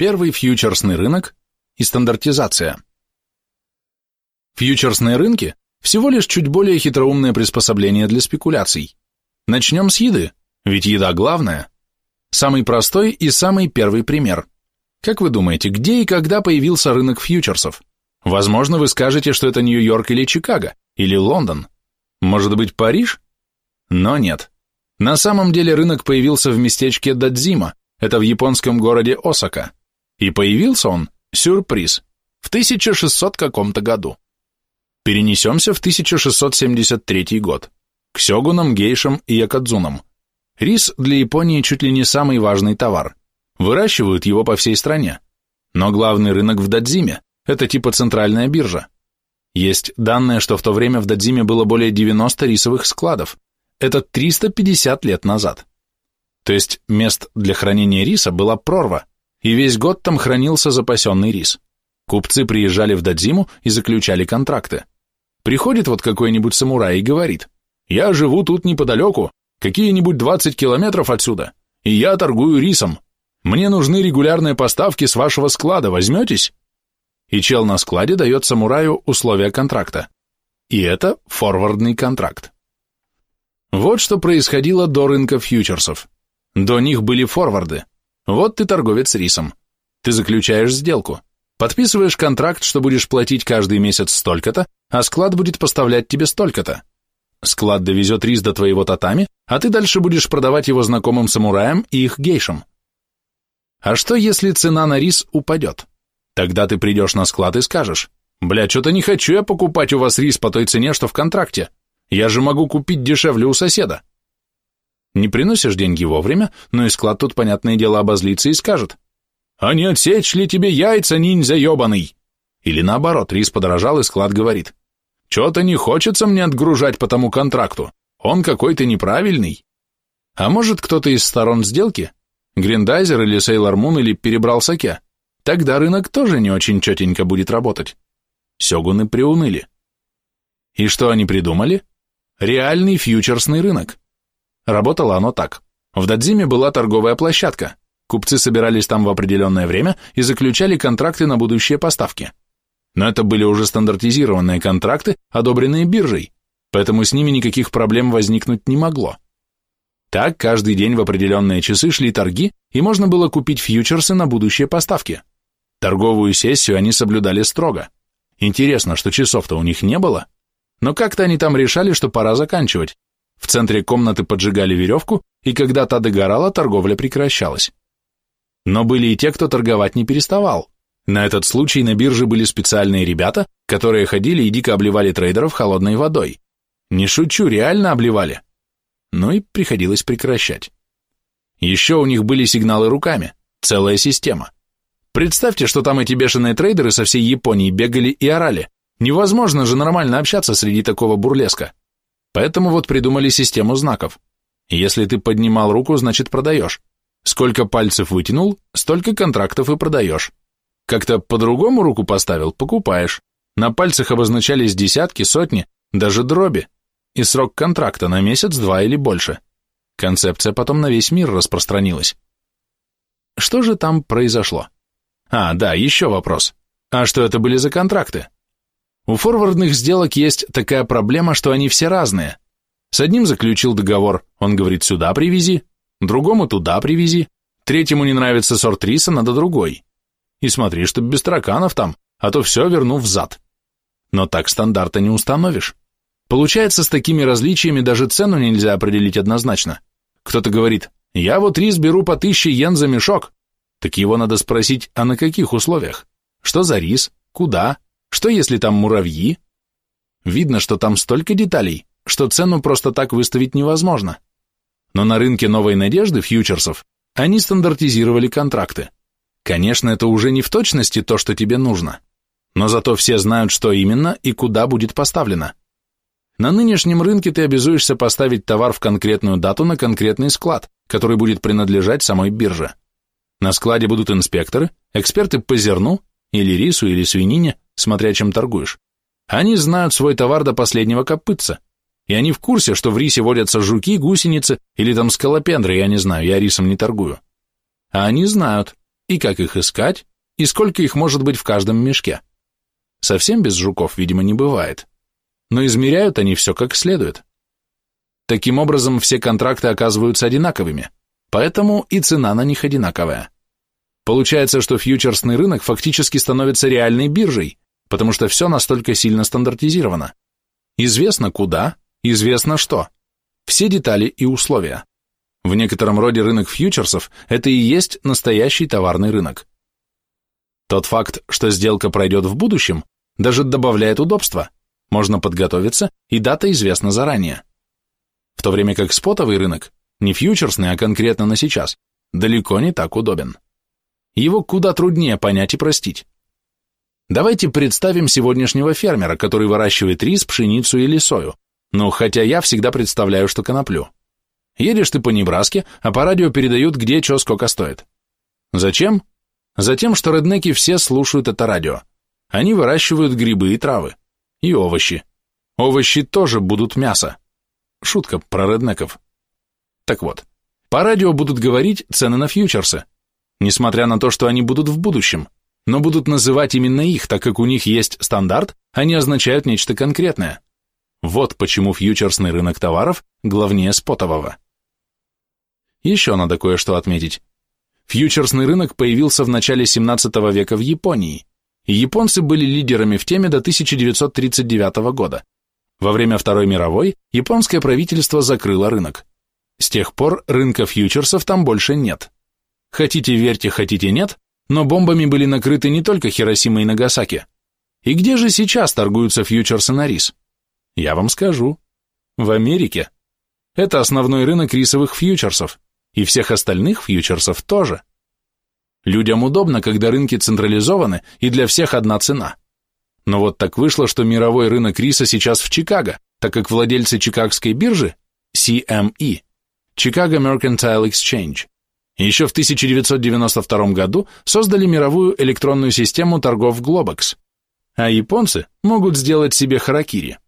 Первый фьючерсный рынок и стандартизация. Фьючерсные рынки – всего лишь чуть более хитроумное приспособление для спекуляций. Начнем с еды, ведь еда главная. Самый простой и самый первый пример. Как вы думаете, где и когда появился рынок фьючерсов? Возможно, вы скажете, что это Нью-Йорк или Чикаго, или Лондон. Может быть, Париж? Но нет. На самом деле рынок появился в местечке Дадзима, это в японском городе Осака. И появился он, сюрприз, в 1600 каком-то году. Перенесемся в 1673 год, к сёгунам, гейшам и якадзунам. Рис для Японии чуть ли не самый важный товар. Выращивают его по всей стране. Но главный рынок в Дадзиме – это типа центральная биржа. Есть данные, что в то время в Дадзиме было более 90 рисовых складов. Это 350 лет назад. То есть мест для хранения риса была прорва, и весь год там хранился запасенный рис. Купцы приезжали в Дадзиму и заключали контракты. Приходит вот какой-нибудь самурай и говорит, «Я живу тут неподалеку, какие-нибудь 20 километров отсюда, и я торгую рисом. Мне нужны регулярные поставки с вашего склада, возьметесь?» И чел на складе дает самураю условия контракта. И это форвардный контракт. Вот что происходило до рынка фьючерсов. До них были форварды. Вот ты торговец рисом. Ты заключаешь сделку. Подписываешь контракт, что будешь платить каждый месяц столько-то, а склад будет поставлять тебе столько-то. Склад довезет рис до твоего татами, а ты дальше будешь продавать его знакомым самураям и их гейшам. А что, если цена на рис упадет? Тогда ты придешь на склад и скажешь, «Бля, что-то не хочу я покупать у вас рис по той цене, что в контракте. Я же могу купить дешевле у соседа». Не приносишь деньги вовремя, но и склад тут, понятное дело, обозлится и скажет. «А не отсечь ли тебе яйца, ниндзя ебаный?» Или наоборот, рис подорожал, и склад говорит. «Чё-то не хочется мне отгружать по тому контракту, он какой-то неправильный». А может, кто-то из сторон сделки? Гриндайзер или Сейлор Мун или перебрал саке? Тогда рынок тоже не очень четенько будет работать. Сёгуны приуныли. И что они придумали? Реальный фьючерсный рынок. Работало оно так. В Дадзиме была торговая площадка. Купцы собирались там в определенное время и заключали контракты на будущие поставки. Но это были уже стандартизированные контракты, одобренные биржей, поэтому с ними никаких проблем возникнуть не могло. Так каждый день в определенные часы шли торги, и можно было купить фьючерсы на будущие поставки. Торговую сессию они соблюдали строго. Интересно, что часов-то у них не было, но как-то они там решали, что пора заканчивать, в центре комнаты поджигали веревку, и когда та догорала, торговля прекращалась. Но были и те, кто торговать не переставал. На этот случай на бирже были специальные ребята, которые ходили и дико обливали трейдеров холодной водой. Не шучу, реально обливали. Ну и приходилось прекращать. Еще у них были сигналы руками, целая система. Представьте, что там эти бешеные трейдеры со всей Японии бегали и орали. Невозможно же нормально общаться среди такого бурлеска. Поэтому вот придумали систему знаков. Если ты поднимал руку, значит продаешь. Сколько пальцев вытянул, столько контрактов и продаешь. Как-то по-другому руку поставил, покупаешь. На пальцах обозначались десятки, сотни, даже дроби. И срок контракта на месяц, два или больше. Концепция потом на весь мир распространилась. Что же там произошло? А, да, еще вопрос. А что это были за контракты? У форвардных сделок есть такая проблема, что они все разные. С одним заключил договор, он говорит сюда привези, другому туда привези, третьему не нравится сорт риса, надо другой. И смотри, чтоб без тараканов там, а то все верну взад. Но так стандарта не установишь. Получается, с такими различиями даже цену нельзя определить однозначно. Кто-то говорит, я вот рис беру по тысяче йен за мешок. Так его надо спросить, а на каких условиях? Что за рис? Куда? Что если там муравьи? Видно, что там столько деталей, что цену просто так выставить невозможно. Но на рынке новой надежды фьючерсов они стандартизировали контракты. Конечно, это уже не в точности то, что тебе нужно, но зато все знают, что именно и куда будет поставлено. На нынешнем рынке ты обязуешься поставить товар в конкретную дату на конкретный склад, который будет принадлежать самой бирже. На складе будут инспекторы, эксперты по зерну, или рису, или свинине, смотря чем торгуешь. Они знают свой товар до последнего копытца. И они в курсе, что в рисе водятся жуки, гусеницы или там скалопендры, я не знаю, я рисом не торгую. А они знают, и как их искать, и сколько их может быть в каждом мешке. Совсем без жуков, видимо, не бывает. Но измеряют они все как следует. Таким образом, все контракты оказываются одинаковыми, поэтому и цена на них одинаковая. Получается, что фьючерсный рынок фактически становится реальной биржей, потому что все настолько сильно стандартизировано. Известно куда, известно что. Все детали и условия. В некотором роде рынок фьючерсов – это и есть настоящий товарный рынок. Тот факт, что сделка пройдет в будущем, даже добавляет удобства. Можно подготовиться, и дата известна заранее. В то время как спотовый рынок, не фьючерсный, а конкретно на сейчас, далеко не так удобен. Его куда труднее понять и простить. Давайте представим сегодняшнего фермера, который выращивает рис, пшеницу или сою. Ну, хотя я всегда представляю, что коноплю. Едешь ты по Небраске, а по радио передают, где что сколько стоит. Зачем? Затем, что реднеки все слушают это радио. Они выращивают грибы и травы. И овощи. Овощи тоже будут мясо. Шутка про реднеков. Так вот, по радио будут говорить цены на фьючерсы, несмотря на то, что они будут в будущем, но будут называть именно их, так как у них есть стандарт, они означают нечто конкретное. Вот почему фьючерсный рынок товаров главнее спотового. Еще надо кое-что отметить. Фьючерсный рынок появился в начале 17 века в Японии, и японцы были лидерами в теме до 1939 года. Во время Второй мировой японское правительство закрыло рынок. С тех пор рынка фьючерсов там больше нет. Хотите верьте, хотите нет, но бомбами были накрыты не только Хиросима и Нагасаки. И где же сейчас торгуются фьючерсы на рис? Я вам скажу. В Америке. Это основной рынок рисовых фьючерсов. И всех остальных фьючерсов тоже. Людям удобно, когда рынки централизованы и для всех одна цена. Но вот так вышло, что мировой рынок риса сейчас в Чикаго, так как владельцы Чикагской биржи, CME, Chicago Mercantile Exchange, еще в 1992 году создали мировую электронную систему торгов Globex, а японцы могут сделать себе харакири.